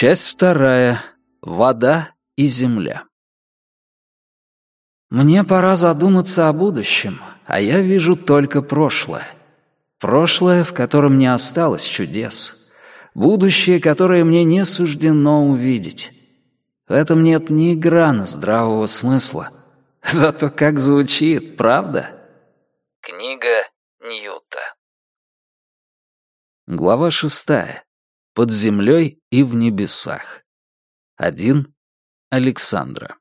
Часть вторая. Вода и земля. Мне пора задуматься о будущем, а я вижу только прошлое. Прошлое, в котором не осталось чудес. Будущее, которое мне не суждено увидеть. В этом нет ни грана здравого смысла. Зато как звучит, правда? Книга Ньюта. Глава шестая под землей и в небесах. Один Александра.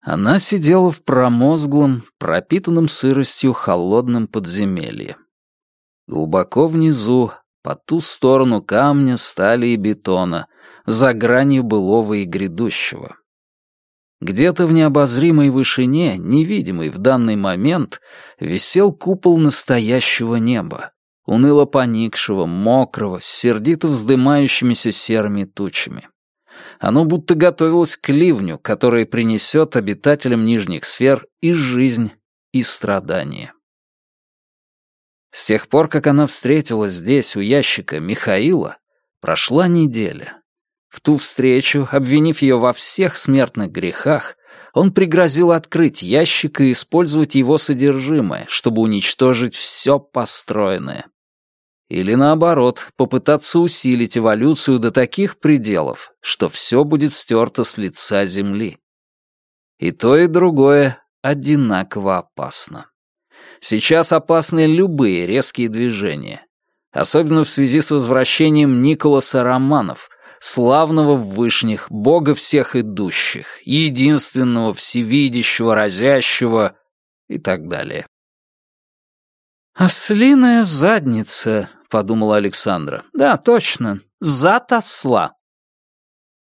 Она сидела в промозглом, пропитанном сыростью холодном подземелье. Глубоко внизу, по ту сторону камня, стали и бетона, за гранью былого и грядущего. Где-то в необозримой вышине, невидимой в данный момент, висел купол настоящего неба, уныло поникшего, мокрого, сердито вздымающимися серыми тучами. Оно будто готовилось к ливню, который принесет обитателям нижних сфер и жизнь, и страдания. С тех пор, как она встретилась здесь, у ящика Михаила, прошла неделя. В ту встречу, обвинив ее во всех смертных грехах, он пригрозил открыть ящик и использовать его содержимое, чтобы уничтожить все построенное. Или наоборот, попытаться усилить эволюцию до таких пределов, что все будет стерто с лица Земли. И то, и другое одинаково опасно. Сейчас опасны любые резкие движения, особенно в связи с возвращением Николаса Романов, славного в вышних, бога всех идущих, единственного всевидящего, разящего и так далее. «Ослиная задница», — подумала Александра. «Да, точно. Затосла».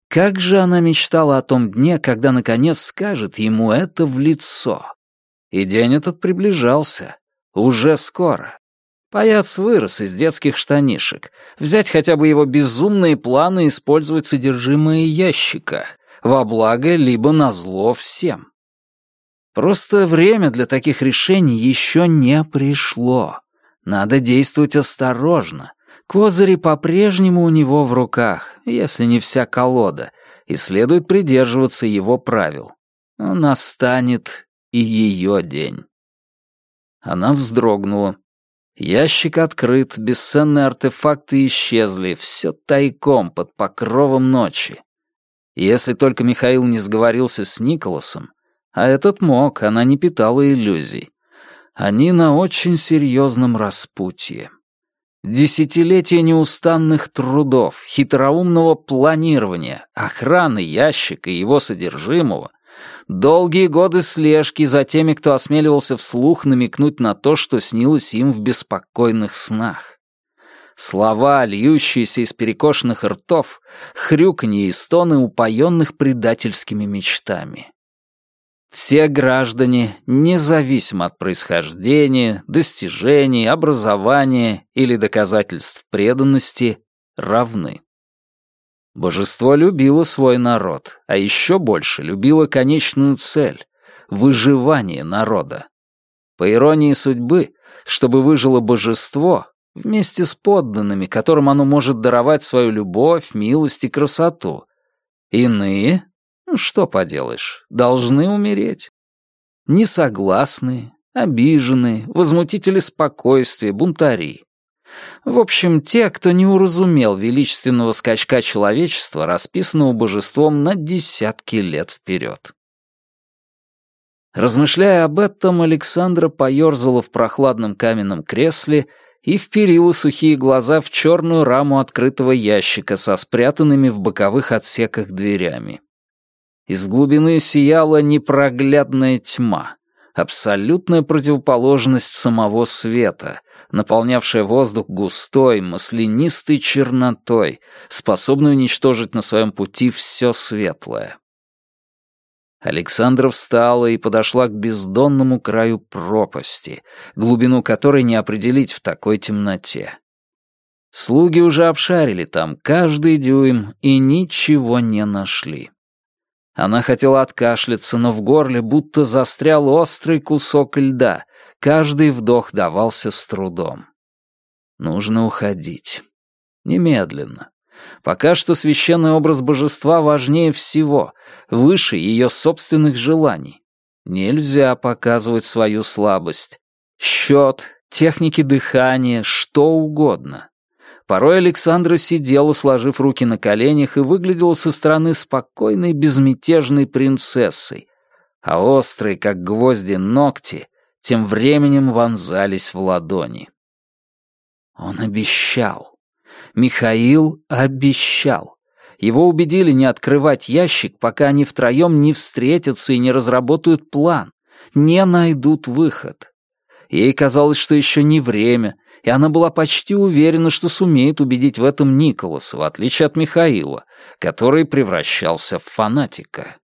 Как же она мечтала о том дне, когда, наконец, скажет ему это в лицо. И день этот приближался. Уже скоро. Паяц вырос из детских штанишек. Взять хотя бы его безумные планы использовать содержимое ящика. Во благо, либо на зло всем. Просто время для таких решений еще не пришло. Надо действовать осторожно. Козыри по-прежнему у него в руках, если не вся колода, и следует придерживаться его правил. Настанет и ее день. Она вздрогнула. Ящик открыт, бесценные артефакты исчезли, все тайком, под покровом ночи. Если только Михаил не сговорился с Николасом, а этот мог, она не питала иллюзий. Они на очень серьезном распутье. Десятилетия неустанных трудов, хитроумного планирования, охраны ящика и его содержимого, долгие годы слежки за теми, кто осмеливался вслух намекнуть на то, что снилось им в беспокойных снах. Слова, льющиеся из перекошенных ртов, хрюканье и стоны, упоенных предательскими мечтами. Все граждане, независимо от происхождения, достижений, образования или доказательств преданности, равны. Божество любило свой народ, а еще больше любило конечную цель — выживание народа. По иронии судьбы, чтобы выжило божество, вместе с подданными, которым оно может даровать свою любовь, милость и красоту. Иные, ну что поделаешь, должны умереть. Несогласные, обиженные, возмутители спокойствия, бунтари. В общем, те, кто не уразумел величественного скачка человечества, расписанного божеством на десятки лет вперед. Размышляя об этом, Александра поёрзала в прохладном каменном кресле и вперила сухие глаза в черную раму открытого ящика со спрятанными в боковых отсеках дверями. Из глубины сияла непроглядная тьма, абсолютная противоположность самого света, наполнявшая воздух густой, маслянистой чернотой, способной уничтожить на своем пути все светлое. Александра встала и подошла к бездонному краю пропасти, глубину которой не определить в такой темноте. Слуги уже обшарили там каждый дюйм и ничего не нашли. Она хотела откашляться, но в горле будто застрял острый кусок льда. Каждый вдох давался с трудом. Нужно уходить. Немедленно. Пока что священный образ божества важнее всего, выше ее собственных желаний. Нельзя показывать свою слабость. Счет, техники дыхания, что угодно. Порой Александра сидела, сложив руки на коленях, и выглядела со стороны спокойной, безмятежной принцессой, а острые, как гвозди, ногти тем временем вонзались в ладони. Он обещал. Михаил обещал. Его убедили не открывать ящик, пока они втроем не встретятся и не разработают план, не найдут выход. Ей казалось, что еще не время — и она была почти уверена, что сумеет убедить в этом Николаса, в отличие от Михаила, который превращался в фанатика.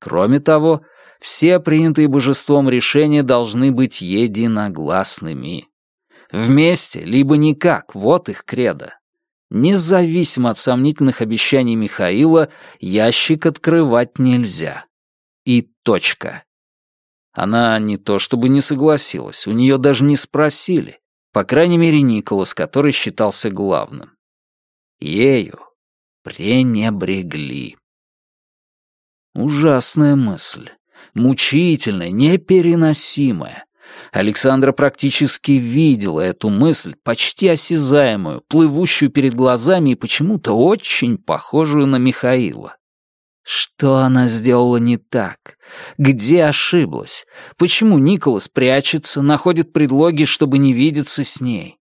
Кроме того, все принятые божеством решения должны быть единогласными. Вместе, либо никак, вот их кредо. Независимо от сомнительных обещаний Михаила, ящик открывать нельзя. И точка. Она не то чтобы не согласилась, у нее даже не спросили. По крайней мере, Николас, который считался главным. Ею пренебрегли. Ужасная мысль. Мучительная, непереносимая. Александра практически видела эту мысль, почти осязаемую, плывущую перед глазами и почему-то очень похожую на Михаила. Что она сделала не так? Где ошиблась? Почему Николас прячется, находит предлоги, чтобы не видеться с ней?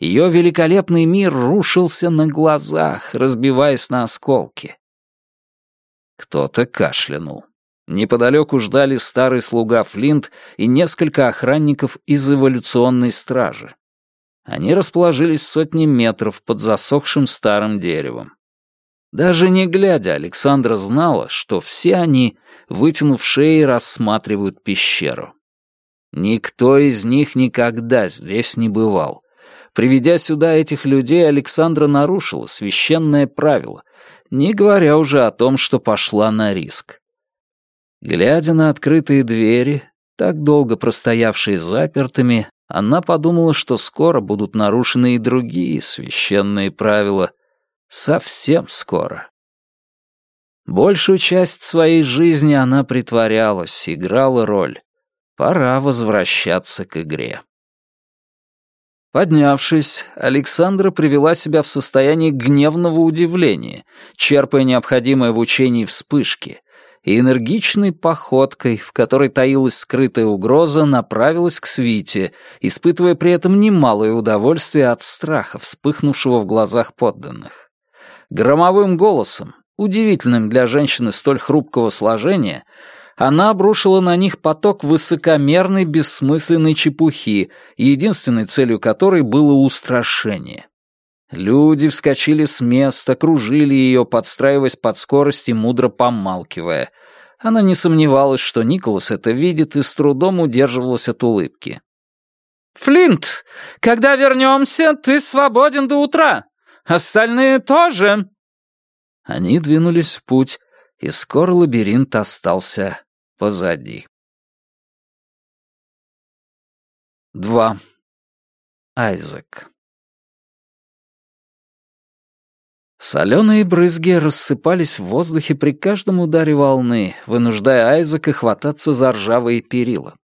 Ее великолепный мир рушился на глазах, разбиваясь на осколки. Кто-то кашлянул. Неподалеку ждали старый слуга Флинт и несколько охранников из эволюционной стражи. Они расположились сотни метров под засохшим старым деревом. Даже не глядя, Александра знала, что все они, вытянув шеи, рассматривают пещеру. Никто из них никогда здесь не бывал. Приведя сюда этих людей, Александра нарушила священное правило, не говоря уже о том, что пошла на риск. Глядя на открытые двери, так долго простоявшие запертыми, она подумала, что скоро будут нарушены и другие священные правила — совсем скоро. Большую часть своей жизни она притворялась, играла роль. Пора возвращаться к игре. Поднявшись, Александра привела себя в состояние гневного удивления, черпая необходимое в учении вспышки, и энергичной походкой, в которой таилась скрытая угроза, направилась к свите, испытывая при этом немалое удовольствие от страха, вспыхнувшего в глазах подданных. Громовым голосом, удивительным для женщины столь хрупкого сложения, она обрушила на них поток высокомерной, бессмысленной чепухи, единственной целью которой было устрашение. Люди вскочили с места, кружили ее, подстраиваясь под скорость и мудро помалкивая. Она не сомневалась, что Николас это видит и с трудом удерживалась от улыбки. «Флинт, когда вернемся, ты свободен до утра!» Остальные тоже!» Они двинулись в путь, и скоро лабиринт остался позади. Два. Айзек Соленые брызги рассыпались в воздухе при каждом ударе волны, вынуждая Айзека хвататься за ржавые перила.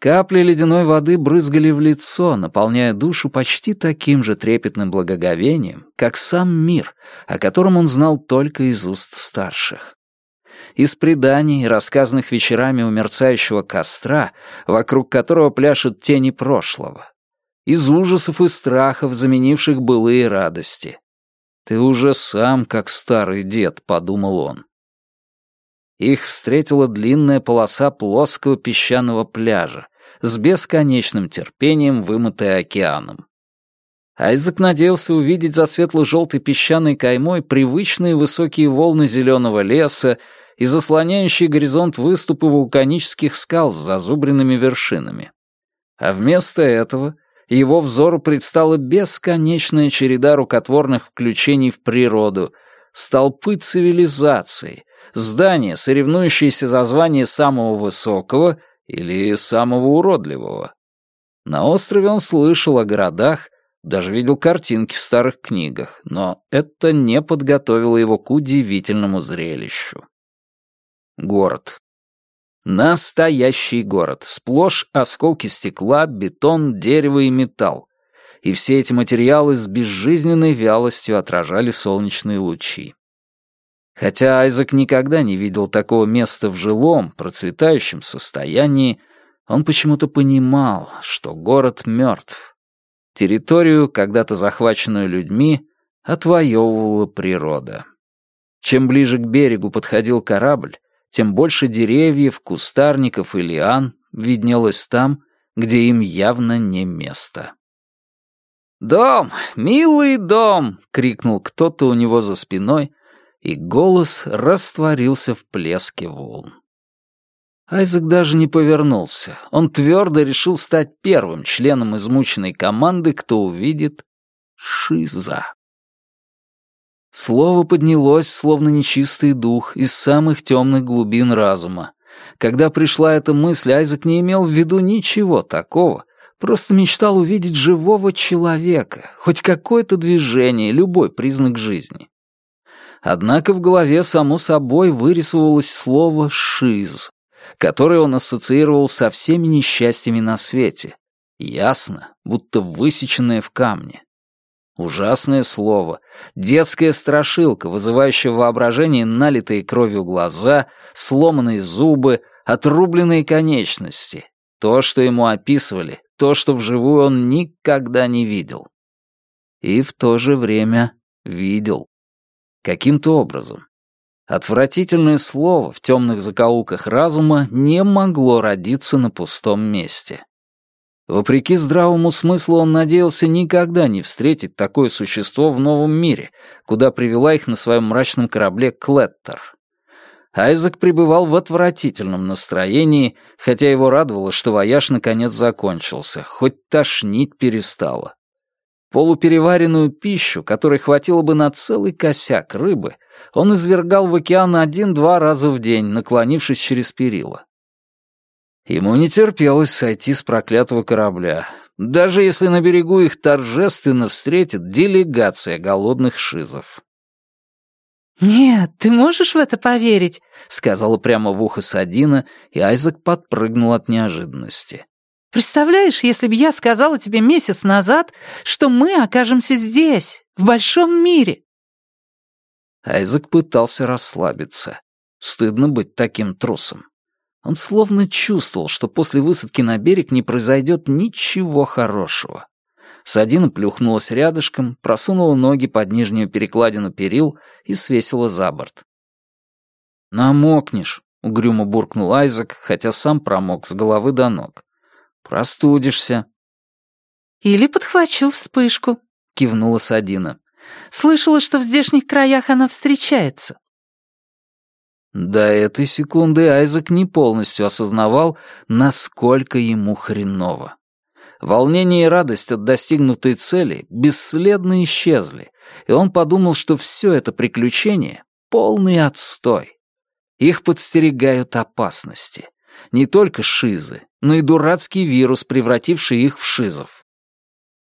Капли ледяной воды брызгали в лицо, наполняя душу почти таким же трепетным благоговением, как сам мир, о котором он знал только из уст старших. Из преданий, рассказанных вечерами у мерцающего костра, вокруг которого пляшут тени прошлого. Из ужасов и страхов, заменивших былые радости. «Ты уже сам как старый дед», — подумал он. Их встретила длинная полоса плоского песчаного пляжа, с бесконечным терпением, вымытая океаном. Айзек надеялся увидеть за светло-желтой песчаной каймой привычные высокие волны зеленого леса и заслоняющие горизонт выступы вулканических скал с зазубренными вершинами. А вместо этого его взору предстала бесконечная череда рукотворных включений в природу, столпы цивилизации, здания, соревнующиеся за звание самого высокого — или самого уродливого. На острове он слышал о городах, даже видел картинки в старых книгах, но это не подготовило его к удивительному зрелищу. Город. Настоящий город. Сплошь осколки стекла, бетон, дерево и металл. И все эти материалы с безжизненной вялостью отражали солнечные лучи. Хотя Айзек никогда не видел такого места в жилом, процветающем состоянии, он почему-то понимал, что город мертв. Территорию, когда-то захваченную людьми, отвоевывала природа. Чем ближе к берегу подходил корабль, тем больше деревьев, кустарников и лиан виднелось там, где им явно не место. «Дом! Милый дом!» — крикнул кто-то у него за спиной, и голос растворился в плеске волн. Айзек даже не повернулся. Он твердо решил стать первым членом измученной команды, кто увидит «Шиза». Слово поднялось, словно нечистый дух, из самых темных глубин разума. Когда пришла эта мысль, Айзек не имел в виду ничего такого, просто мечтал увидеть живого человека, хоть какое-то движение, любой признак жизни. Однако в голове само собой вырисовывалось слово «шиз», которое он ассоциировал со всеми несчастьями на свете. Ясно, будто высеченное в камне. Ужасное слово, детская страшилка, вызывающая воображение налитые кровью глаза, сломанные зубы, отрубленные конечности. То, что ему описывали, то, что вживую он никогда не видел. И в то же время видел каким-то образом. Отвратительное слово в темных закоулках разума не могло родиться на пустом месте. Вопреки здравому смыслу он надеялся никогда не встретить такое существо в новом мире, куда привела их на своем мрачном корабле Клеттер. Айзек пребывал в отвратительном настроении, хотя его радовало, что вояж наконец закончился, хоть тошнить перестало. Полупереваренную пищу, которой хватило бы на целый косяк рыбы, он извергал в океан один-два раза в день, наклонившись через перила. Ему не терпелось сойти с проклятого корабля, даже если на берегу их торжественно встретит делегация голодных шизов. «Нет, ты можешь в это поверить?» — сказала прямо в ухо Садина, и Айзек подпрыгнул от неожиданности. Представляешь, если бы я сказала тебе месяц назад, что мы окажемся здесь, в большом мире?» Айзек пытался расслабиться. Стыдно быть таким трусом. Он словно чувствовал, что после высадки на берег не произойдет ничего хорошего. Садина плюхнулась рядышком, просунула ноги под нижнюю перекладину перил и свесила за борт. «Намокнешь», — угрюмо буркнул Айзек, хотя сам промок с головы до ног. Простудишься». «Или подхвачу вспышку», — кивнула Садина. «Слышала, что в здешних краях она встречается». До этой секунды Айзек не полностью осознавал, насколько ему хреново. Волнение и радость от достигнутой цели бесследно исчезли, и он подумал, что все это приключение — полный отстой. Их подстерегают опасности не только шизы, но и дурацкий вирус, превративший их в шизов.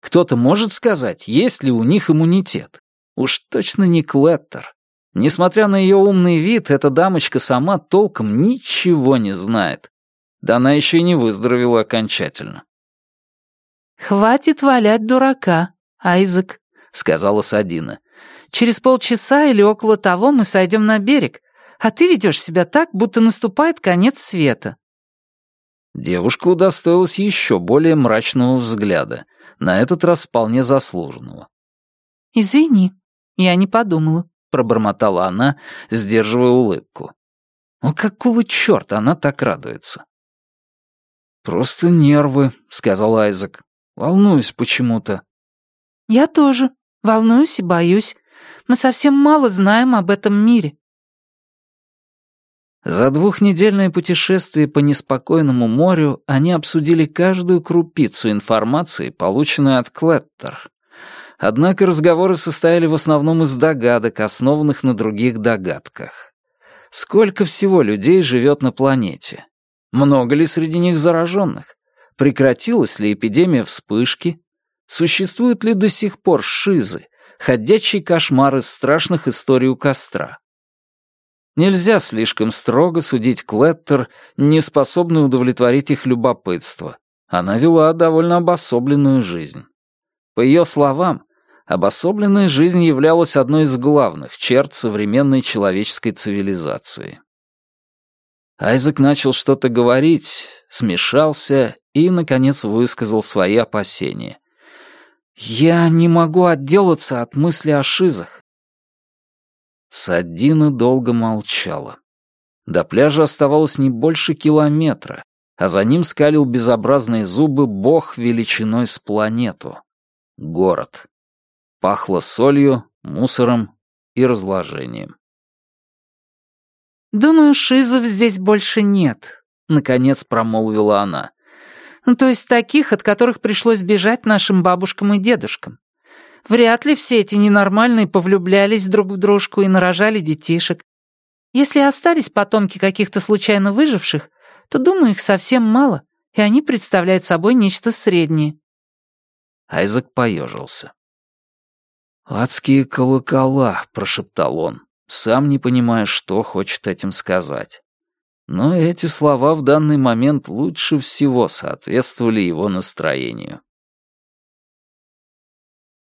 Кто-то может сказать, есть ли у них иммунитет? Уж точно не Клеттер. Несмотря на ее умный вид, эта дамочка сама толком ничего не знает. Да она еще и не выздоровела окончательно. «Хватит валять дурака, Айзек», — сказала Садина. «Через полчаса или около того мы сойдем на берег, а ты ведешь себя так, будто наступает конец света». Девушка удостоилась еще более мрачного взгляда, на этот раз вполне заслуженного. «Извини, я не подумала», — пробормотала она, сдерживая улыбку. «О, какого черта она так радуется?» «Просто нервы», — сказал Айзек. «Волнуюсь почему-то». «Я тоже. Волнуюсь и боюсь. Мы совсем мало знаем об этом мире. За двухнедельное путешествие по неспокойному морю они обсудили каждую крупицу информации, полученную от Клеттер. Однако разговоры состояли в основном из догадок, основанных на других догадках. Сколько всего людей живет на планете? Много ли среди них зараженных? Прекратилась ли эпидемия вспышки? Существуют ли до сих пор шизы, ходячие кошмары страшных историй у костра? Нельзя слишком строго судить Клеттер, не способную удовлетворить их любопытство. Она вела довольно обособленную жизнь. По ее словам, обособленная жизнь являлась одной из главных черт современной человеческой цивилизации. Айзек начал что-то говорить, смешался и, наконец, высказал свои опасения. «Я не могу отделаться от мысли о шизах. Саддина долго молчала. До пляжа оставалось не больше километра, а за ним скалил безобразные зубы бог величиной с планету. Город. Пахло солью, мусором и разложением. «Думаю, шизов здесь больше нет», — наконец промолвила она. «То есть таких, от которых пришлось бежать нашим бабушкам и дедушкам. Вряд ли все эти ненормальные повлюблялись друг в дружку и нарожали детишек. Если остались потомки каких-то случайно выживших, то, думаю, их совсем мало, и они представляют собой нечто среднее». Айзек поежился. «Адские колокола», — прошептал он, сам не понимая, что хочет этим сказать. Но эти слова в данный момент лучше всего соответствовали его настроению.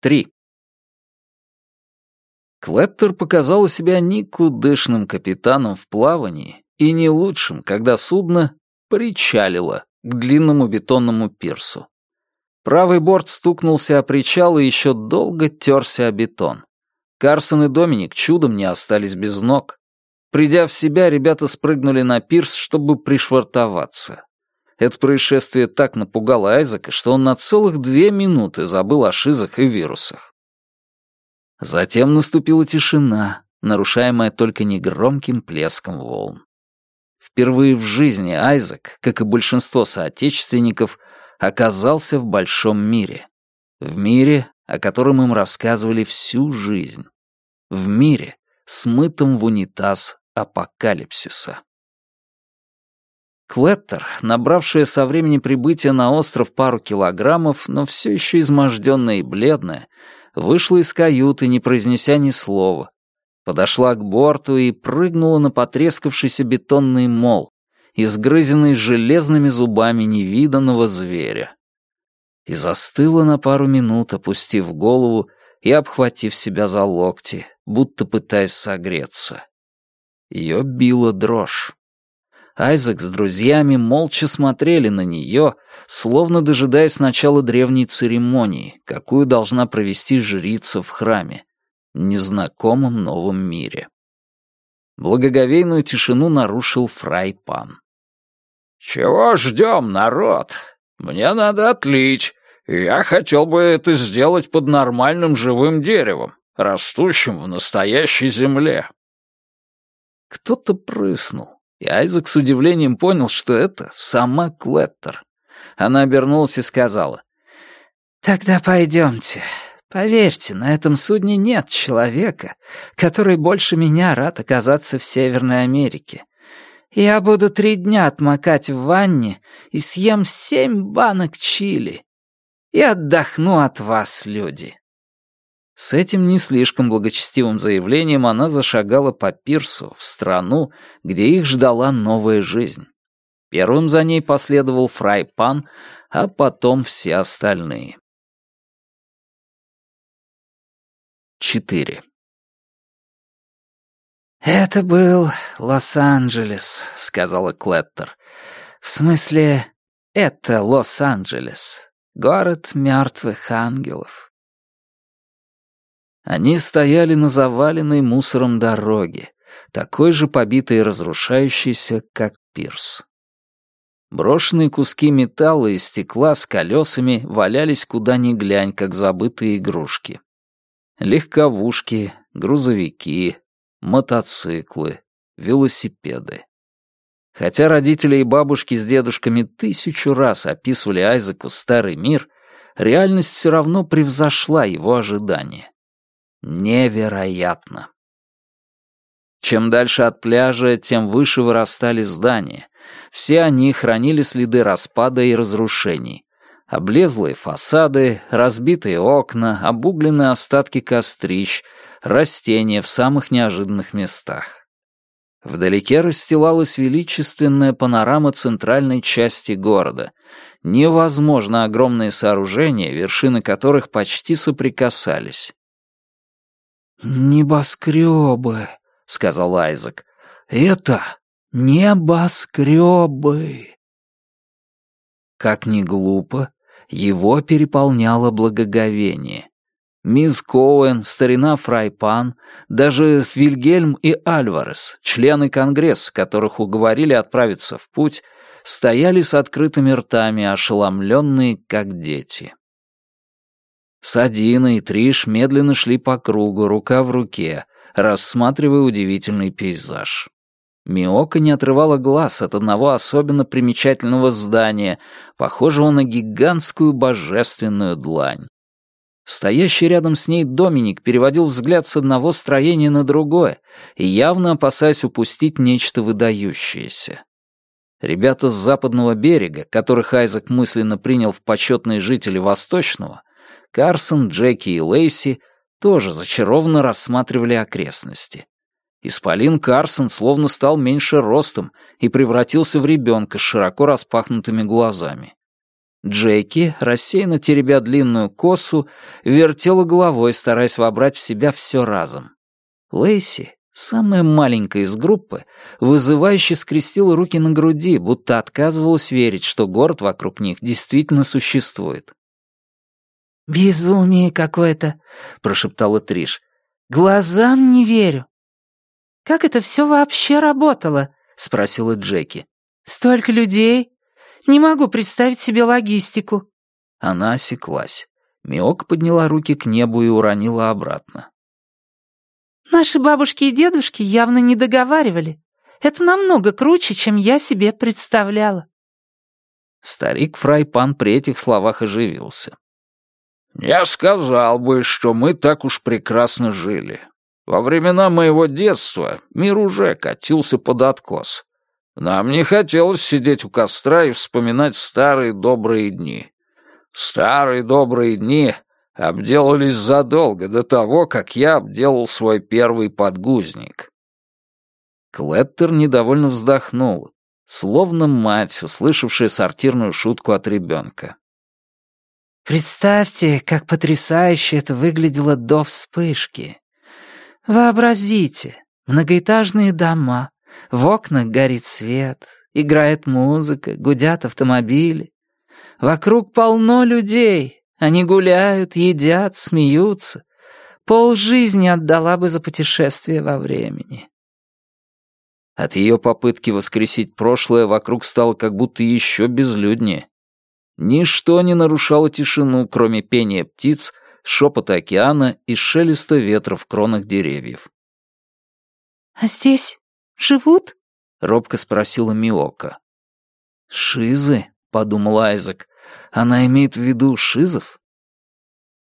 3. Клэттер показал себя никудышным капитаном в плавании и не лучшим, когда судно причалило к длинному бетонному пирсу. Правый борт стукнулся о причал и еще долго терся о бетон. Карсон и Доминик чудом не остались без ног. Придя в себя, ребята спрыгнули на пирс, чтобы пришвартоваться. Это происшествие так напугало Айзека, что он на целых две минуты забыл о шизах и вирусах. Затем наступила тишина, нарушаемая только негромким плеском волн. Впервые в жизни Айзек, как и большинство соотечественников, оказался в большом мире. В мире, о котором им рассказывали всю жизнь. В мире, смытом в унитаз апокалипсиса. Клеттер, набравшая со времени прибытия на остров пару килограммов, но все еще изможденная и бледная, вышла из каюты, не произнеся ни слова. Подошла к борту и прыгнула на потрескавшийся бетонный мол, изгрызенный железными зубами невиданного зверя. И застыла на пару минут, опустив голову и обхватив себя за локти, будто пытаясь согреться. Ее била дрожь. Айзек с друзьями молча смотрели на нее, словно дожидаясь начала древней церемонии, какую должна провести жрица в храме, незнакомом новом мире. Благоговейную тишину нарушил фрайпан. «Чего ждем, народ? Мне надо отлить. Я хотел бы это сделать под нормальным живым деревом, растущим в настоящей земле». Кто-то прыснул. И Айзек с удивлением понял, что это сама Клеттер. Она обернулась и сказала. «Тогда пойдемте. Поверьте, на этом судне нет человека, который больше меня рад оказаться в Северной Америке. Я буду три дня отмокать в ванне и съем семь банок чили. И отдохну от вас, люди». С этим не слишком благочестивым заявлением она зашагала по пирсу, в страну, где их ждала новая жизнь. Первым за ней последовал Фрайпан, а потом все остальные. 4. «Это был Лос-Анджелес», — сказала Клеттер. «В смысле, это Лос-Анджелес, город мертвых ангелов». Они стояли на заваленной мусором дороге, такой же побитой и разрушающейся, как пирс. Брошенные куски металла и стекла с колесами валялись куда ни глянь, как забытые игрушки. Легковушки, грузовики, мотоциклы, велосипеды. Хотя родители и бабушки с дедушками тысячу раз описывали Айзеку старый мир, реальность все равно превзошла его ожидания. Невероятно. Чем дальше от пляжа, тем выше вырастали здания. Все они хранили следы распада и разрушений. Облезлые фасады, разбитые окна, обугленные остатки кострищ, растения в самых неожиданных местах. Вдалеке расстилалась величественная панорама центральной части города. Невозможно огромные сооружения, вершины которых почти соприкасались. «Небоскребы», — сказал Айзек. «Это небоскребы». Как ни глупо, его переполняло благоговение. Мисс Коуэн, старина Фрайпан, даже Вильгельм и Альварес, члены Конгресса, которых уговорили отправиться в путь, стояли с открытыми ртами, ошеломленные, как дети. С Адиной и Триш медленно шли по кругу, рука в руке, рассматривая удивительный пейзаж. Миока не отрывала глаз от одного особенно примечательного здания, похожего на гигантскую божественную длань. Стоящий рядом с ней Доминик переводил взгляд с одного строения на другое, явно опасаясь упустить нечто выдающееся. Ребята с западного берега, которых Айзек мысленно принял в почетные жители Восточного, — Карсон, Джеки и Лейси тоже зачарованно рассматривали окрестности. Исполин Карсон словно стал меньше ростом и превратился в ребенка с широко распахнутыми глазами. Джеки, рассеянно теребя длинную косу, вертела головой, стараясь вобрать в себя все разом. Лейси, самая маленькая из группы, вызывающе скрестила руки на груди, будто отказывалась верить, что город вокруг них действительно существует. «Безумие какое-то!» — прошептала Триш. «Глазам не верю!» «Как это все вообще работало?» — спросила Джеки. «Столько людей! Не могу представить себе логистику!» Она осеклась. Миок подняла руки к небу и уронила обратно. «Наши бабушки и дедушки явно не договаривали. Это намного круче, чем я себе представляла». Старик Фрайпан при этих словах оживился. «Я сказал бы, что мы так уж прекрасно жили. Во времена моего детства мир уже катился под откос. Нам не хотелось сидеть у костра и вспоминать старые добрые дни. Старые добрые дни обделались задолго до того, как я обделал свой первый подгузник». Клеттер недовольно вздохнул, словно мать, услышавшая сортирную шутку от ребенка. Представьте, как потрясающе это выглядело до вспышки. Вообразите, многоэтажные дома, в окнах горит свет, играет музыка, гудят автомобили. Вокруг полно людей, они гуляют, едят, смеются. Пол жизни отдала бы за путешествие во времени. От ее попытки воскресить прошлое вокруг стало как будто еще безлюднее. Ничто не нарушало тишину, кроме пения птиц, шепота океана и шелеста ветра в кронах деревьев. «А здесь живут?» — робко спросила Миока. «Шизы?» — подумал Айзек. «Она имеет в виду шизов?»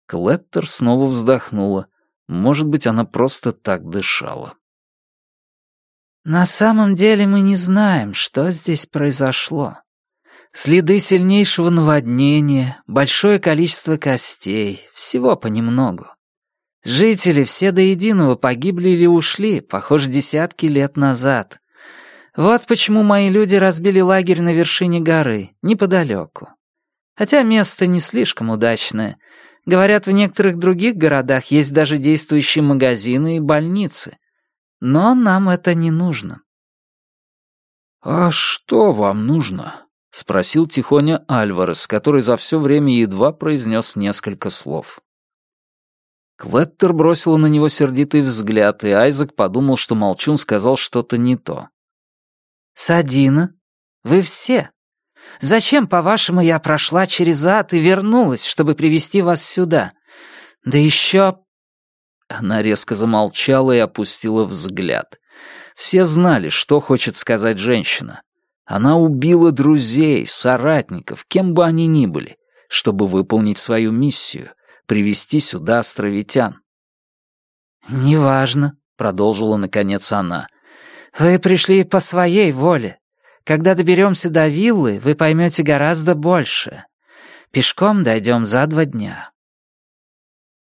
Клеттер снова вздохнула. Может быть, она просто так дышала. «На самом деле мы не знаем, что здесь произошло», Следы сильнейшего наводнения, большое количество костей, всего понемногу. Жители все до единого погибли или ушли, похоже, десятки лет назад. Вот почему мои люди разбили лагерь на вершине горы, неподалеку. Хотя место не слишком удачное. Говорят, в некоторых других городах есть даже действующие магазины и больницы. Но нам это не нужно. «А что вам нужно?» — спросил тихоня Альварес, который за все время едва произнес несколько слов. Клеттер бросила на него сердитый взгляд, и Айзек подумал, что Молчун сказал что-то не то. «Садина, вы все. Зачем, по-вашему, я прошла через ад и вернулась, чтобы привести вас сюда? Да еще...» Она резко замолчала и опустила взгляд. Все знали, что хочет сказать женщина. Она убила друзей, соратников, кем бы они ни были, чтобы выполнить свою миссию — привести сюда островитян. «Неважно», — продолжила наконец она. «Вы пришли по своей воле. Когда доберемся до виллы, вы поймете гораздо больше. Пешком дойдем за два дня».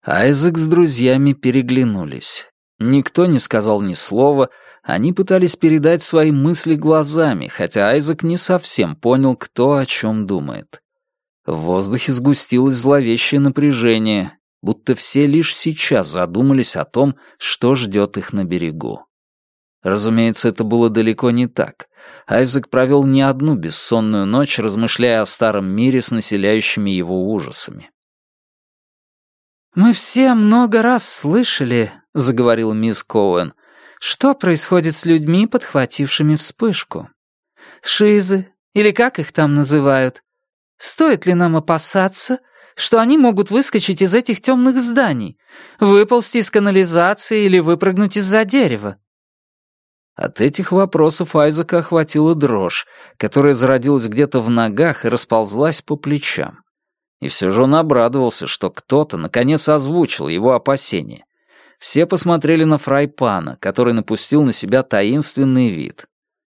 Айзек с друзьями переглянулись. Никто не сказал ни слова — они пытались передать свои мысли глазами, хотя Айзек не совсем понял, кто о чем думает. В воздухе сгустилось зловещее напряжение, будто все лишь сейчас задумались о том, что ждет их на берегу. Разумеется, это было далеко не так. Айзек провел не одну бессонную ночь, размышляя о старом мире с населяющими его ужасами. «Мы все много раз слышали», — заговорил мисс Коуэн, — что происходит с людьми, подхватившими вспышку? Шизы, или как их там называют? Стоит ли нам опасаться, что они могут выскочить из этих темных зданий, выползти из канализации или выпрыгнуть из-за дерева? От этих вопросов Айзека охватила дрожь, которая зародилась где-то в ногах и расползлась по плечам. И все же он обрадовался, что кто-то наконец озвучил его опасения — все посмотрели на Фрайпана, который напустил на себя таинственный вид.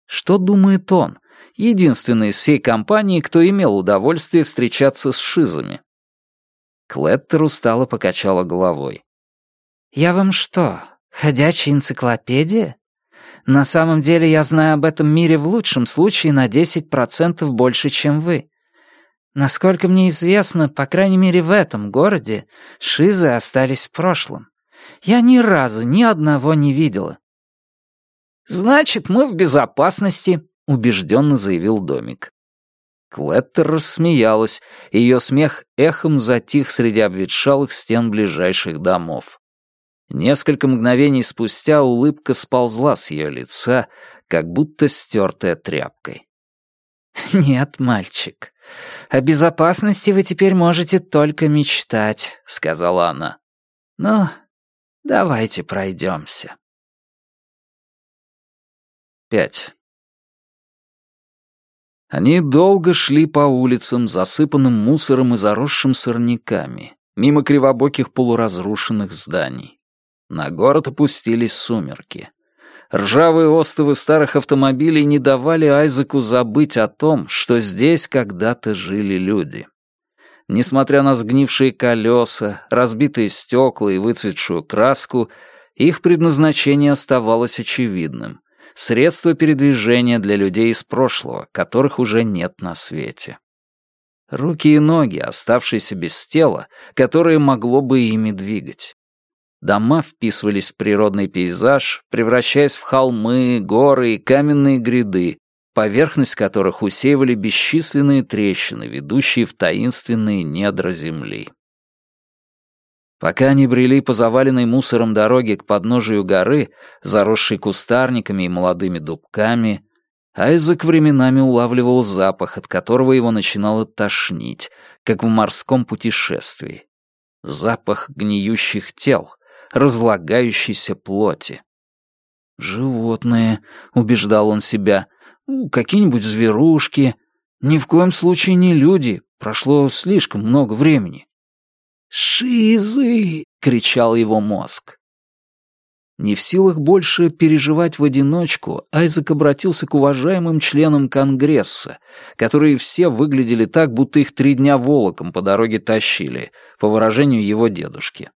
Что думает он? Единственный из всей компании, кто имел удовольствие встречаться с шизами. Клеттер устало покачала головой. «Я вам что, ходячая энциклопедия? На самом деле я знаю об этом мире в лучшем случае на 10% больше, чем вы. Насколько мне известно, по крайней мере в этом городе, шизы остались в прошлом. Я ни разу ни одного не видела». «Значит, мы в безопасности», — убежденно заявил Домик. Клеттер рассмеялась, и ее смех эхом затих среди обветшалых стен ближайших домов. Несколько мгновений спустя улыбка сползла с ее лица, как будто стертая тряпкой. «Нет, мальчик, о безопасности вы теперь можете только мечтать», — сказала она. Но Давайте пройдемся. Пять. Они долго шли по улицам, засыпанным мусором и заросшим сорняками, мимо кривобоких полуразрушенных зданий. На город опустились сумерки. Ржавые остовы старых автомобилей не давали Айзеку забыть о том, что здесь когда-то жили люди. Несмотря на сгнившие колеса, разбитые стекла и выцветшую краску, их предназначение оставалось очевидным — средство передвижения для людей из прошлого, которых уже нет на свете. Руки и ноги, оставшиеся без тела, которое могло бы ими двигать. Дома вписывались в природный пейзаж, превращаясь в холмы, горы и каменные гряды, поверхность которых усеивали бесчисленные трещины, ведущие в таинственные недра земли. Пока они брели по заваленной мусором дороге к подножию горы, заросшей кустарниками и молодыми дубками, Айзек временами улавливал запах, от которого его начинало тошнить, как в морском путешествии. Запах гниющих тел, разлагающейся плоти. «Животные», — убеждал он себя, какие-нибудь зверушки. Ни в коем случае не люди. Прошло слишком много времени». «Шизы!» — кричал его мозг. Не в силах больше переживать в одиночку, Айзек обратился к уважаемым членам Конгресса, которые все выглядели так, будто их три дня волоком по дороге тащили, по выражению его дедушки.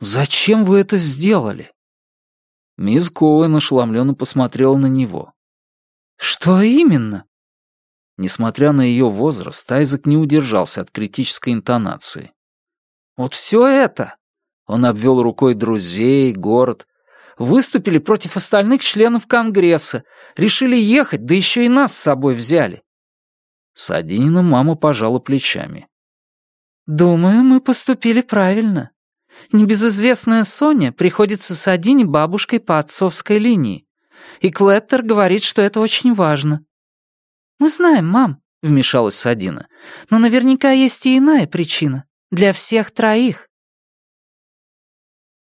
«Зачем вы это сделали?» Мисс Коуэн ошеломленно посмотрела на него. «Что именно?» Несмотря на ее возраст, Айзек не удержался от критической интонации. «Вот все это!» — он обвел рукой друзей, город. «Выступили против остальных членов Конгресса, решили ехать, да еще и нас с собой взяли». Садинина мама пожала плечами. «Думаю, мы поступили правильно. Небезызвестная Соня приходится Садине бабушкой по отцовской линии. И Клеттер говорит, что это очень важно». «Мы знаем, мам», — вмешалась Садина. «Но наверняка есть и иная причина. Для всех троих».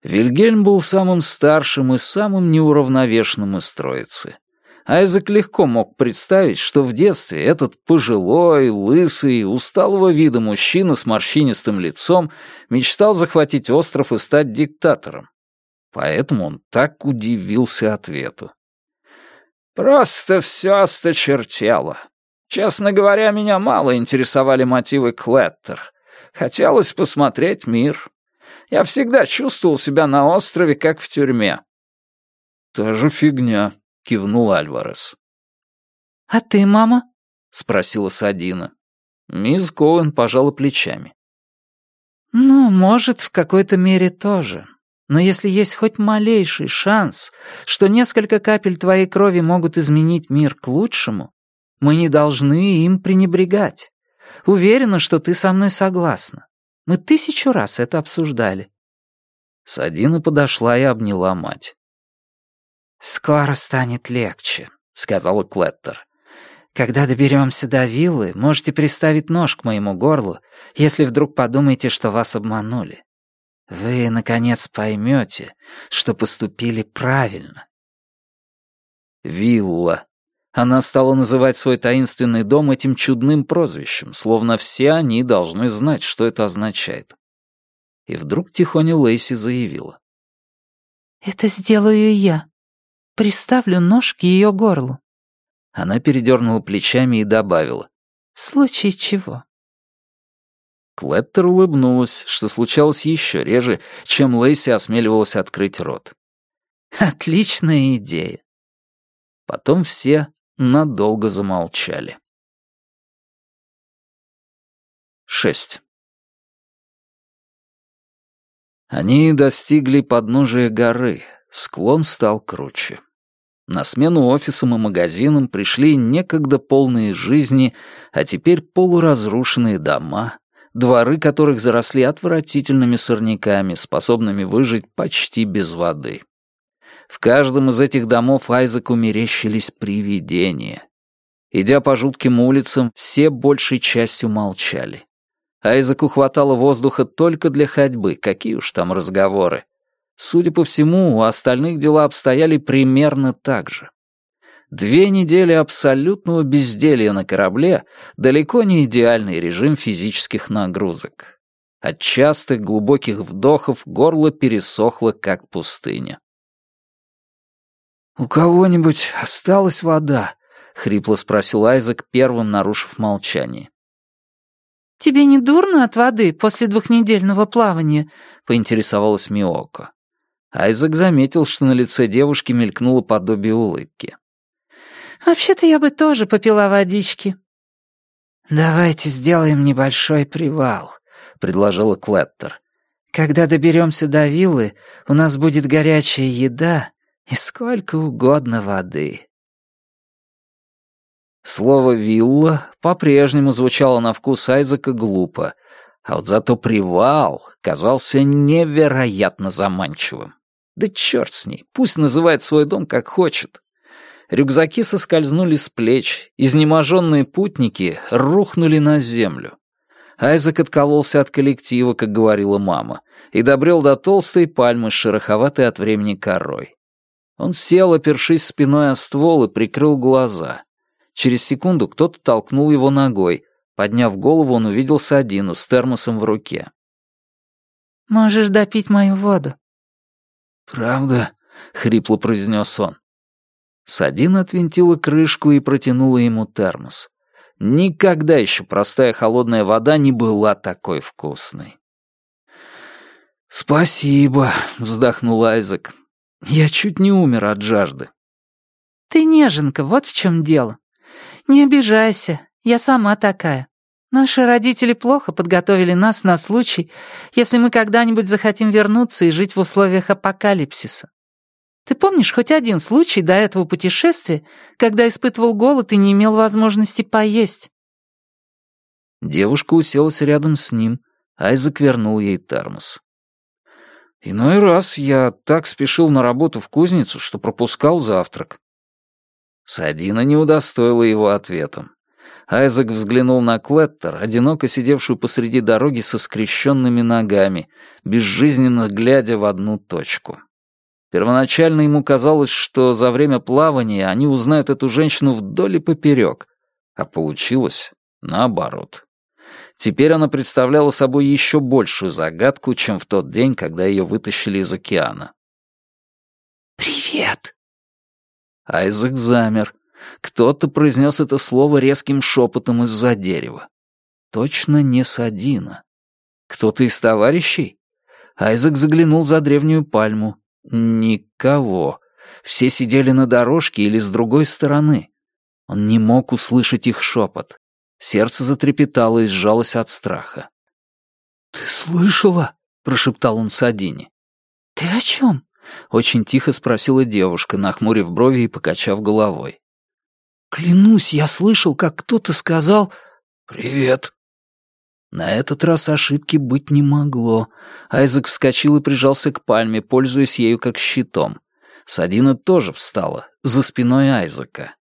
Вильгельм был самым старшим и самым неуравновешенным из троицы. Айзек легко мог представить, что в детстве этот пожилой, лысый, усталого вида мужчина с морщинистым лицом мечтал захватить остров и стать диктатором. Поэтому он так удивился ответу. Просто все осточертело. Честно говоря, меня мало интересовали мотивы Клеттер. Хотелось посмотреть мир. Я всегда чувствовал себя на острове, как в тюрьме». «Та же фигня», — кивнул Альварес. «А ты, мама?» — спросила Садина. Мисс Коуэн пожала плечами. «Ну, может, в какой-то мере тоже. Но если есть хоть малейший шанс, что несколько капель твоей крови могут изменить мир к лучшему, мы не должны им пренебрегать. Уверена, что ты со мной согласна. Мы тысячу раз это обсуждали». Садина подошла и обняла мать. «Скоро станет легче», — сказала Клеттер. «Когда доберемся до виллы, можете приставить нож к моему горлу, если вдруг подумаете, что вас обманули. Вы, наконец, поймете, что поступили правильно. Вилла. Она стала называть свой таинственный дом этим чудным прозвищем, словно все они должны знать, что это означает. И вдруг тихоня Лейси заявила. «Это сделаю я. Приставлю нож к ее горлу». Она передернула плечами и добавила. «В чего?» Клеттер улыбнулась, что случалось еще реже, чем Лейси осмеливалась открыть рот. «Отличная идея!» Потом все надолго замолчали. Шесть. Они достигли подножия горы, склон стал круче. На смену офисам и магазинам пришли некогда полные жизни, а теперь полуразрушенные дома — дворы которых заросли отвратительными сорняками, способными выжить почти без воды. В каждом из этих домов Айзеку мерещились привидения. Идя по жутким улицам, все большей частью молчали. Айзеку хватало воздуха только для ходьбы, какие уж там разговоры. Судя по всему, у остальных дела обстояли примерно так же. Две недели абсолютного безделья на корабле — далеко не идеальный режим физических нагрузок. От частых глубоких вдохов горло пересохло, как пустыня. «У кого-нибудь осталась вода?» — хрипло спросил Айзек, первым нарушив молчание. «Тебе не дурно от воды после двухнедельного плавания?» — поинтересовалась Миоко. Айзек заметил, что на лице девушки мелькнуло подобие улыбки. Вообще-то я бы тоже попила водички». «Давайте сделаем небольшой привал», — предложила Клеттер. «Когда доберемся до виллы, у нас будет горячая еда и сколько угодно воды». Слово «вилла» по-прежнему звучало на вкус Айзека глупо, а вот зато «привал» казался невероятно заманчивым. Да черт с ней, пусть называет свой дом как хочет. Рюкзаки соскользнули с плеч, изнеможенные путники рухнули на землю. Айзек откололся от коллектива, как говорила мама, и добрел до толстой пальмы с шероховатой от времени корой. Он сел, опершись спиной о ствол, и прикрыл глаза. Через секунду кто-то толкнул его ногой. Подняв голову, он увидел Садину с термосом в руке. «Можешь допить мою воду?» «Правда?» — хрипло произнес он. Садин отвинтила крышку и протянула ему термос. Никогда еще простая холодная вода не была такой вкусной. «Спасибо», — вздохнул Айзек. «Я чуть не умер от жажды». «Ты неженка, вот в чем дело. Не обижайся, я сама такая. Наши родители плохо подготовили нас на случай, если мы когда-нибудь захотим вернуться и жить в условиях апокалипсиса. Ты помнишь хоть один случай до этого путешествия, когда испытывал голод и не имел возможности поесть?» Девушка уселась рядом с ним. Айзек вернул ей термос. «Иной раз я так спешил на работу в кузницу, что пропускал завтрак». Садина не удостоила его ответом. Айзек взглянул на Клеттер, одиноко сидевшую посреди дороги со скрещенными ногами, безжизненно глядя в одну точку. Первоначально ему казалось, что за время плавания они узнают эту женщину вдоль и поперек. А получилось наоборот. Теперь она представляла собой еще большую загадку, чем в тот день, когда ее вытащили из океана. «Привет!» Айзек замер. Кто-то произнес это слово резким шепотом из-за дерева. Точно не Садина. Кто-то из товарищей? Айзек заглянул за древнюю пальму. Никого. Все сидели на дорожке или с другой стороны. Он не мог услышать их шепот. Сердце затрепетало и сжалось от страха. «Ты слышала?» — прошептал он Садини. «Ты о чем?» — очень тихо спросила девушка, нахмурив брови и покачав головой. «Клянусь, я слышал, как кто-то сказал «Привет». На этот раз ошибки быть не могло. Айзек вскочил и прижался к пальме, пользуясь ею как щитом. Садина тоже встала, за спиной Айзека.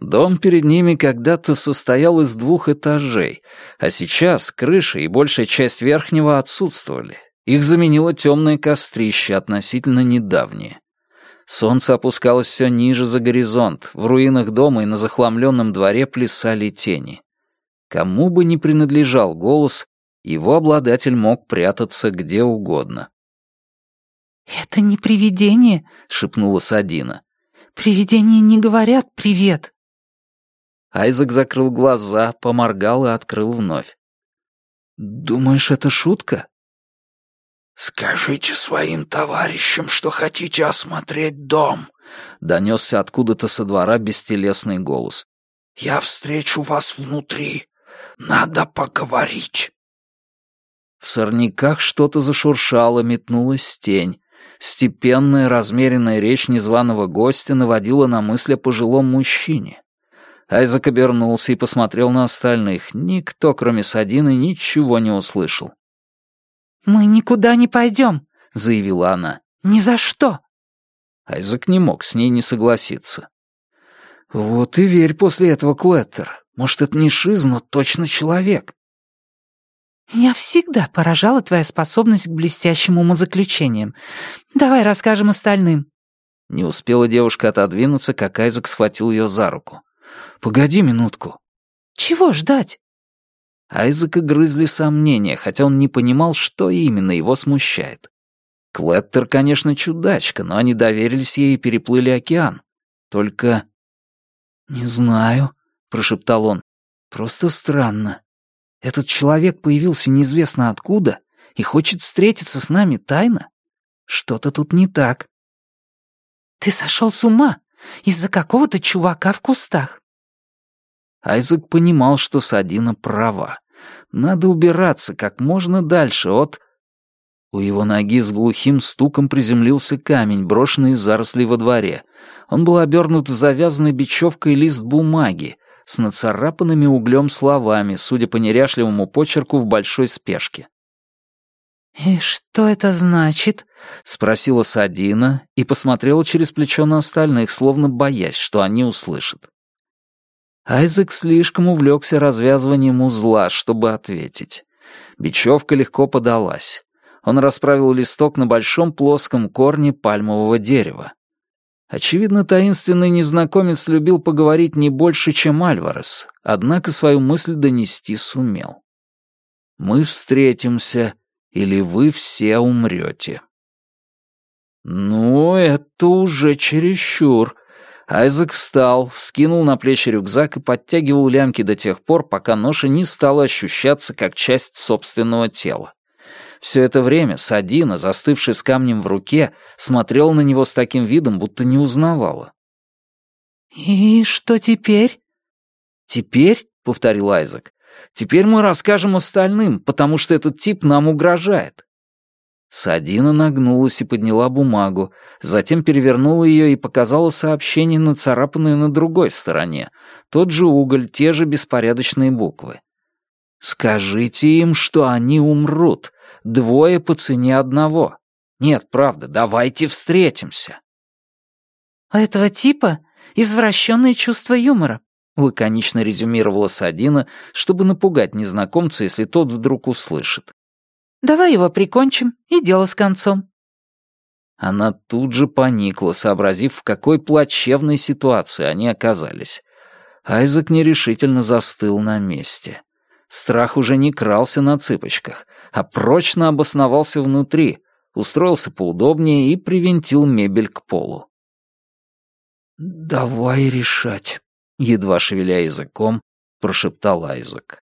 Дом перед ними когда-то состоял из двух этажей, а сейчас крыша и большая часть верхнего отсутствовали. Их заменило темное кострище, относительно недавнее. Солнце опускалось все ниже за горизонт, в руинах дома и на захламленном дворе плясали тени. Кому бы ни принадлежал голос, его обладатель мог прятаться где угодно. «Это не привидение», — шепнула Садина. «Привидения не говорят «привет». Айзек закрыл глаза, поморгал и открыл вновь. «Думаешь, это шутка?» «Скажите своим товарищам, что хотите осмотреть дом», — донесся откуда-то со двора бестелесный голос. «Я встречу вас внутри. Надо поговорить!» В сорняках что-то зашуршало, метнулась тень. Степенная, размеренная речь незваного гостя наводила на мысль о пожилом мужчине. Айзек обернулся и посмотрел на остальных. Никто, кроме Садины, ничего не услышал. «Мы никуда не пойдем», — заявила она. «Ни за что». Айзек не мог с ней не согласиться. «Вот и верь после этого, Клеттер. Может, это не шиз, но точно человек». «Меня всегда поражала твоя способность к блестящим умозаключениям. Давай расскажем остальным». Не успела девушка отодвинуться, как Айзек схватил ее за руку. «Погоди минутку». «Чего ждать?» Айзека грызли сомнения, хотя он не понимал, что именно его смущает. Клеттер, конечно, чудачка, но они доверились ей и переплыли океан. Только... «Не знаю», — прошептал он. «Просто странно. Этот человек появился неизвестно откуда и хочет встретиться с нами тайно. Что-то тут не так». «Ты сошел с ума из-за какого-то чувака в кустах». Айзек понимал, что Садина права. Надо убираться как можно дальше от... У его ноги с глухим стуком приземлился камень, брошенный из зарослей во дворе. Он был обернут в завязанной бечевкой лист бумаги, с нацарапанными углем словами, судя по неряшливому почерку, в большой спешке. «И что это значит?» — спросила Садина и посмотрела через плечо на остальных, словно боясь, что они услышат. Айзек слишком увлекся развязыванием узла, чтобы ответить. Бечевка легко подалась. Он расправил листок на большом плоском корне пальмового дерева. Очевидно, таинственный незнакомец любил поговорить не больше, чем Альварес, однако свою мысль донести сумел. «Мы встретимся, или вы все умрете». «Ну, это уже чересчур». Айзек встал, вскинул на плечи рюкзак и подтягивал лямки до тех пор, пока ноша не стала ощущаться как часть собственного тела. Все это время Садина, застывший с камнем в руке, смотрел на него с таким видом, будто не узнавала. «И что теперь?» «Теперь?» — повторил Айзек. «Теперь мы расскажем остальным, потому что этот тип нам угрожает». Садина нагнулась и подняла бумагу, затем перевернула ее и показала сообщение, нацарапанное на другой стороне. Тот же уголь, те же беспорядочные буквы. «Скажите им, что они умрут, Двое по цене одного. Нет, правда, давайте встретимся». А этого типа извращенное чувство юмора», — лаконично резюмировала Садина, чтобы напугать незнакомца, если тот вдруг услышит. «Давай его прикончим, и дело с концом». Она тут же поникла, сообразив, в какой плачевной ситуации они оказались. Айзек нерешительно застыл на месте. Страх уже не крался на цыпочках а прочно обосновался внутри, устроился поудобнее и привинтил мебель к полу. «Давай решать», — едва шевеля языком, прошептал Айзек.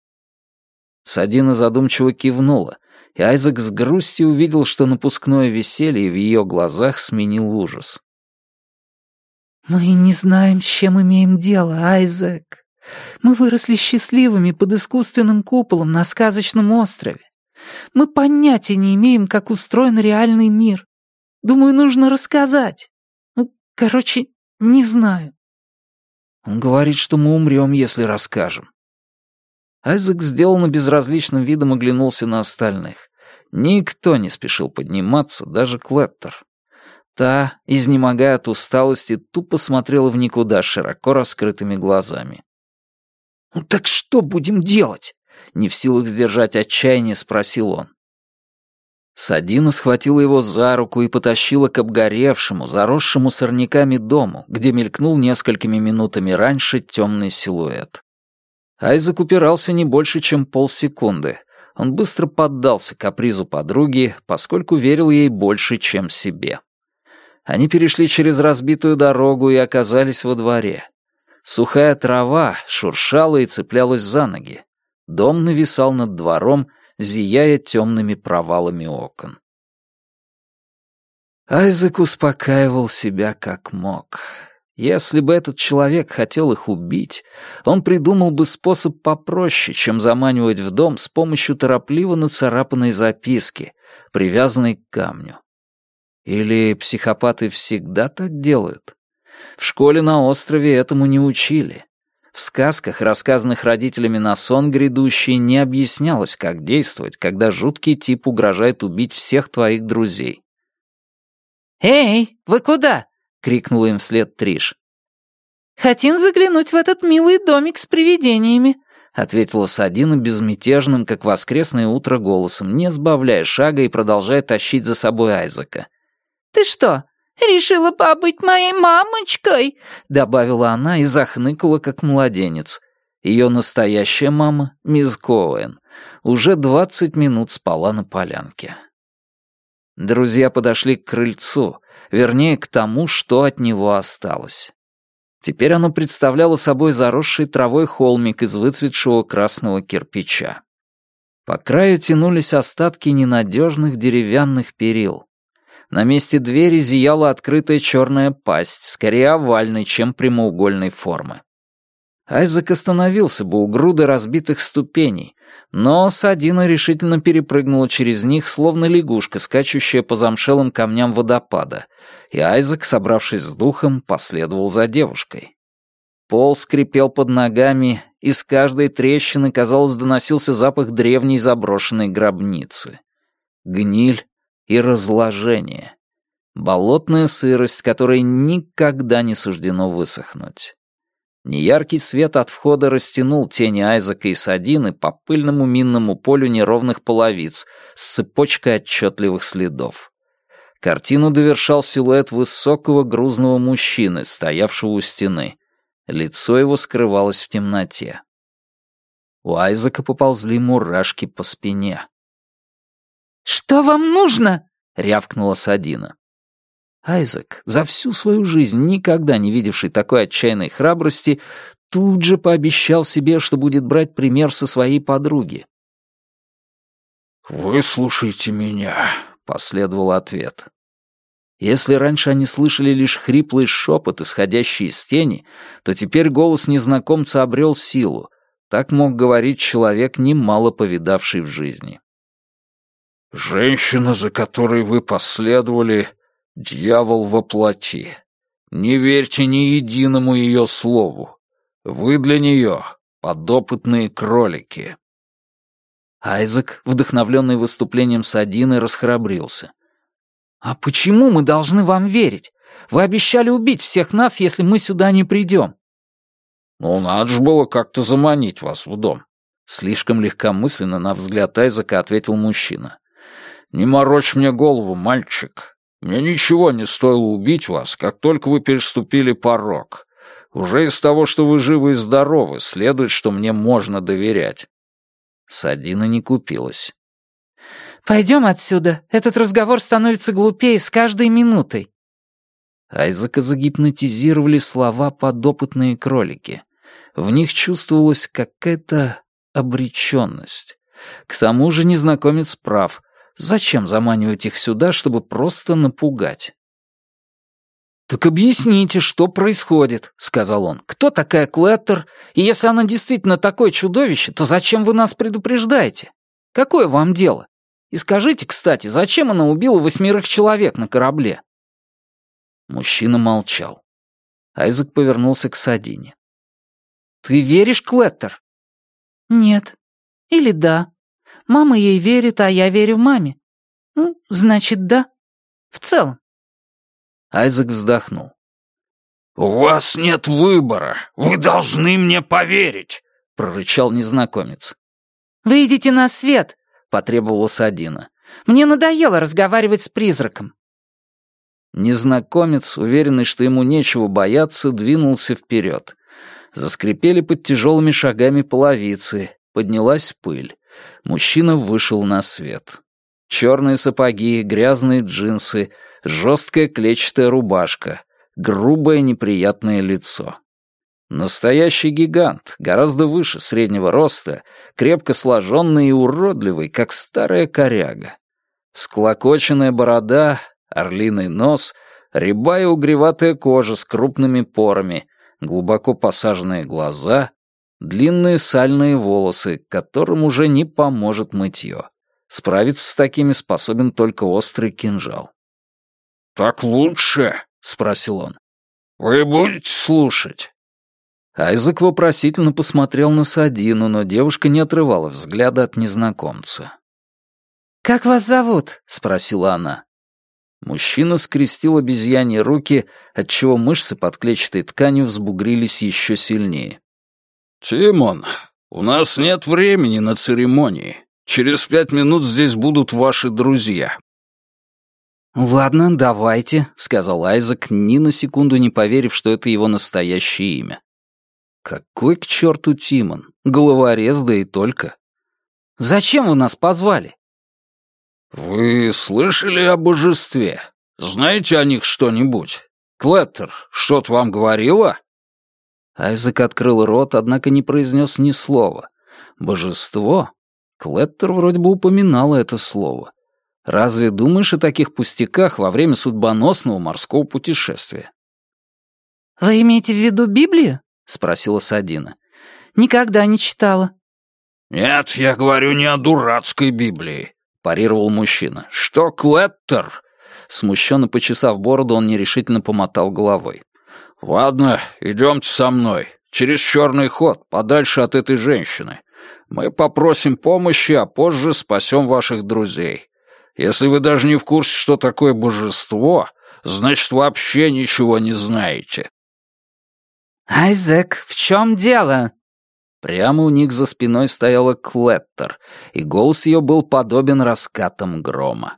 Садина задумчиво кивнула, и Айзек с грустью увидел, что напускное веселье в ее глазах сменил ужас. «Мы не знаем, с чем имеем дело, Айзек. Мы выросли счастливыми под искусственным куполом на сказочном острове. Мы понятия не имеем, как устроен реальный мир. Думаю, нужно рассказать. Ну, короче, не знаю». Он говорит, что мы умрем, если расскажем. Айзек сделанно безразличным видом оглянулся на остальных. Никто не спешил подниматься, даже Клеттер. Та, изнемогая от усталости, тупо смотрела в никуда широко раскрытыми глазами. «Ну «Так что будем делать?» не в силах сдержать отчаяние, спросил он. Садина схватила его за руку и потащила к обгоревшему, заросшему сорняками дому, где мелькнул несколькими минутами раньше темный силуэт. Айзек упирался не больше, чем полсекунды. Он быстро поддался капризу подруги, поскольку верил ей больше, чем себе. Они перешли через разбитую дорогу и оказались во дворе. Сухая трава шуршала и цеплялась за ноги дом нависал над двором, зияя темными провалами окон. Айзек успокаивал себя как мог. Если бы этот человек хотел их убить, он придумал бы способ попроще, чем заманивать в дом с помощью торопливо нацарапанной записки, привязанной к камню. Или психопаты всегда так делают? В школе на острове этому не учили. В сказках, рассказанных родителями на сон грядущий, не объяснялось, как действовать, когда жуткий тип угрожает убить всех твоих друзей. «Эй, вы куда?» — крикнула им вслед Триш. «Хотим заглянуть в этот милый домик с привидениями», — ответила Садина безмятежным, как воскресное утро, голосом, не сбавляя шага и продолжая тащить за собой Айзека. «Ты что, «Решила побыть моей мамочкой», — добавила она и захныкала, как младенец. Ее настоящая мама, мисс Коэн уже двадцать минут спала на полянке. Друзья подошли к крыльцу, вернее, к тому, что от него осталось. Теперь оно представляло собой заросший травой холмик из выцветшего красного кирпича. По краю тянулись остатки ненадежных деревянных перил. На месте двери зияла открытая черная пасть, скорее овальной, чем прямоугольной формы. Айзек остановился бы у груды разбитых ступеней, но Садина решительно перепрыгнула через них, словно лягушка, скачущая по замшелым камням водопада, и Айзек, собравшись с духом, последовал за девушкой. Пол скрипел под ногами, из каждой трещины, казалось, доносился запах древней заброшенной гробницы. Гниль, и разложение. Болотная сырость, которой никогда не суждено высохнуть. Неяркий свет от входа растянул тени Айзека и Садины по пыльному минному полю неровных половиц с цепочкой отчетливых следов. Картину довершал силуэт высокого грузного мужчины, стоявшего у стены. Лицо его скрывалось в темноте. У Айзека поползли мурашки по спине. «Что вам нужно?» — рявкнула Садина. Айзек, за всю свою жизнь никогда не видевший такой отчаянной храбрости, тут же пообещал себе, что будет брать пример со своей подруги. «Выслушайте меня», — последовал ответ. Если раньше они слышали лишь хриплый шепот, исходящий из тени, то теперь голос незнакомца обрел силу. Так мог говорить человек, немало повидавший в жизни. Женщина, за которой вы последовали, — дьявол во плоти. Не верьте ни единому ее слову. Вы для нее — подопытные кролики». Айзек, вдохновленный выступлением Садины, расхрабрился. «А почему мы должны вам верить? Вы обещали убить всех нас, если мы сюда не придем». «Ну, надо же было как-то заманить вас в дом», — слишком легкомысленно, на взгляд Айзека, ответил мужчина. Не морочь мне голову, мальчик. Мне ничего не стоило убить вас, как только вы переступили порог. Уже из того, что вы живы и здоровы, следует, что мне можно доверять». Садина не купилась. «Пойдем отсюда. Этот разговор становится глупее с каждой минутой». Айзека загипнотизировали слова подопытные кролики. В них чувствовалась какая-то обреченность. К тому же незнакомец прав. Зачем заманивать их сюда, чтобы просто напугать? «Так объясните, что происходит», — сказал он. «Кто такая Клеттер? И если она действительно такое чудовище, то зачем вы нас предупреждаете? Какое вам дело? И скажите, кстати, зачем она убила восьмерых человек на корабле?» Мужчина молчал. Айзек повернулся к Садине. «Ты веришь, Клеттер?» «Нет. Или да. Мама ей верит, а я верю маме. Ну, значит, да. В целом. Айзек вздохнул. «У вас нет выбора. Вы должны мне поверить», — прорычал незнакомец. «Выйдите на свет», — потребовала Садина. «Мне надоело разговаривать с призраком». Незнакомец, уверенный, что ему нечего бояться, двинулся вперед. Заскрипели под тяжелыми шагами половицы, поднялась пыль. Мужчина вышел на свет. Черные сапоги, грязные джинсы, жесткая клетчатая рубашка, грубое неприятное лицо. Настоящий гигант, гораздо выше среднего роста, крепко сложенный и уродливый, как старая коряга. Склокоченная борода, орлиный нос, рябая угреватая кожа с крупными порами, глубоко посаженные глаза, длинные сальные волосы, которым уже не поможет мытье. Справиться с такими способен только острый кинжал. «Так лучше?» — спросил он. «Вы будете слушать?» Айзек вопросительно посмотрел на Садину, но девушка не отрывала взгляда от незнакомца. «Как вас зовут?» — спросила она. Мужчина скрестил обезьяне руки, отчего мышцы под клетчатой тканью взбугрились еще сильнее. «Тимон, у нас нет времени на церемонии. Через пять минут здесь будут ваши друзья». «Ладно, давайте», — сказал Айзек, ни на секунду не поверив, что это его настоящее имя. «Какой к черту Тимон? Головорез, да и только». «Зачем вы нас позвали?» «Вы слышали о божестве? Знаете о них что-нибудь? Клеттер, что-то вам говорила?» Айзек открыл рот, однако не произнес ни слова. «Божество?» Клеттер вроде бы упоминал это слово. «Разве думаешь о таких пустяках во время судьбоносного морского путешествия?» «Вы имеете в виду Библию?» — спросила Садина. «Никогда не читала». «Нет, я говорю не о дурацкой Библии», — парировал мужчина. «Что, Клеттер?» Смущенно почесав бороду, он нерешительно помотал головой. «Ладно, идемте со мной, через черный ход, подальше от этой женщины. Мы попросим помощи, а позже спасем ваших друзей. Если вы даже не в курсе, что такое божество, значит, вообще ничего не знаете». «Айзек, в чем дело?» Прямо у них за спиной стояла Клеттер, и голос ее был подобен раскатам грома.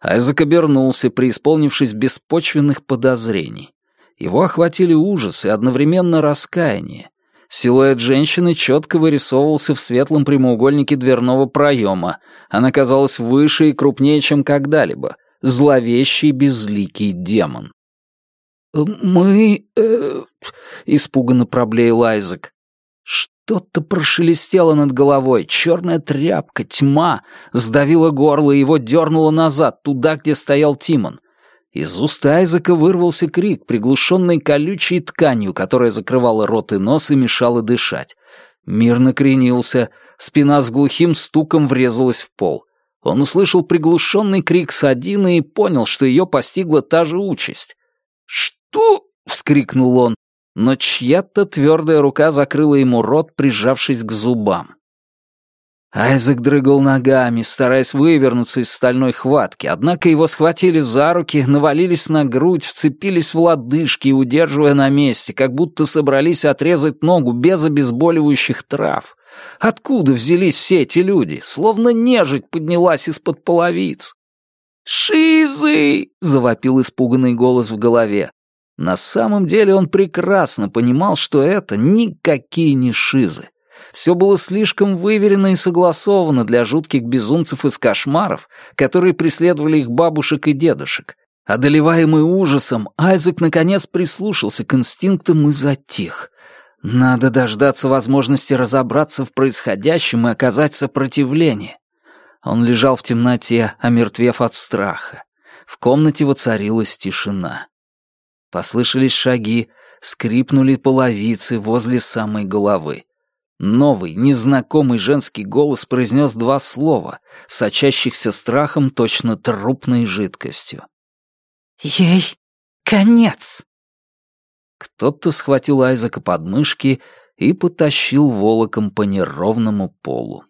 Айзек обернулся, преисполнившись беспочвенных подозрений. Его охватили ужас и одновременно раскаяние. Силуэт женщины четко вырисовывался в светлом прямоугольнике дверного проема. Она казалась выше и крупнее, чем когда-либо. Зловещий безликий демон. «Э, «Мы...» э — испуганно проблеял Айзек. Что-то прошелестело над головой, черная тряпка, тьма, сдавила горло и его дернуло назад, туда, где стоял Тимон. Из уст Айзека вырвался крик, приглушенный колючей тканью, которая закрывала рот и нос и мешала дышать. Мир накренился, спина с глухим стуком врезалась в пол. Он услышал приглушенный крик Садины и понял, что ее постигла та же участь. «Что?» — вскрикнул он, но чья-то твердая рука закрыла ему рот, прижавшись к зубам. Айзек дрыгал ногами, стараясь вывернуться из стальной хватки, однако его схватили за руки, навалились на грудь, вцепились в лодыжки, удерживая на месте, как будто собрались отрезать ногу без обезболивающих трав. Откуда взялись все эти люди? Словно нежить поднялась из-под половиц. «Шизы!» — завопил испуганный голос в голове. На самом деле он прекрасно понимал, что это никакие не шизы. Все было слишком выверено и согласовано для жутких безумцев из кошмаров, которые преследовали их бабушек и дедушек. Одолеваемый ужасом, Айзек наконец прислушался к инстинктам и затих. Надо дождаться возможности разобраться в происходящем и оказать сопротивление. Он лежал в темноте, омертвев от страха. В комнате воцарилась тишина. Послышались шаги, скрипнули половицы возле самой головы. Новый, незнакомый женский голос произнес два слова, сочащихся страхом точно трупной жидкостью. «Ей конец!» Кто-то схватил Айзека под мышки и потащил волоком по неровному полу.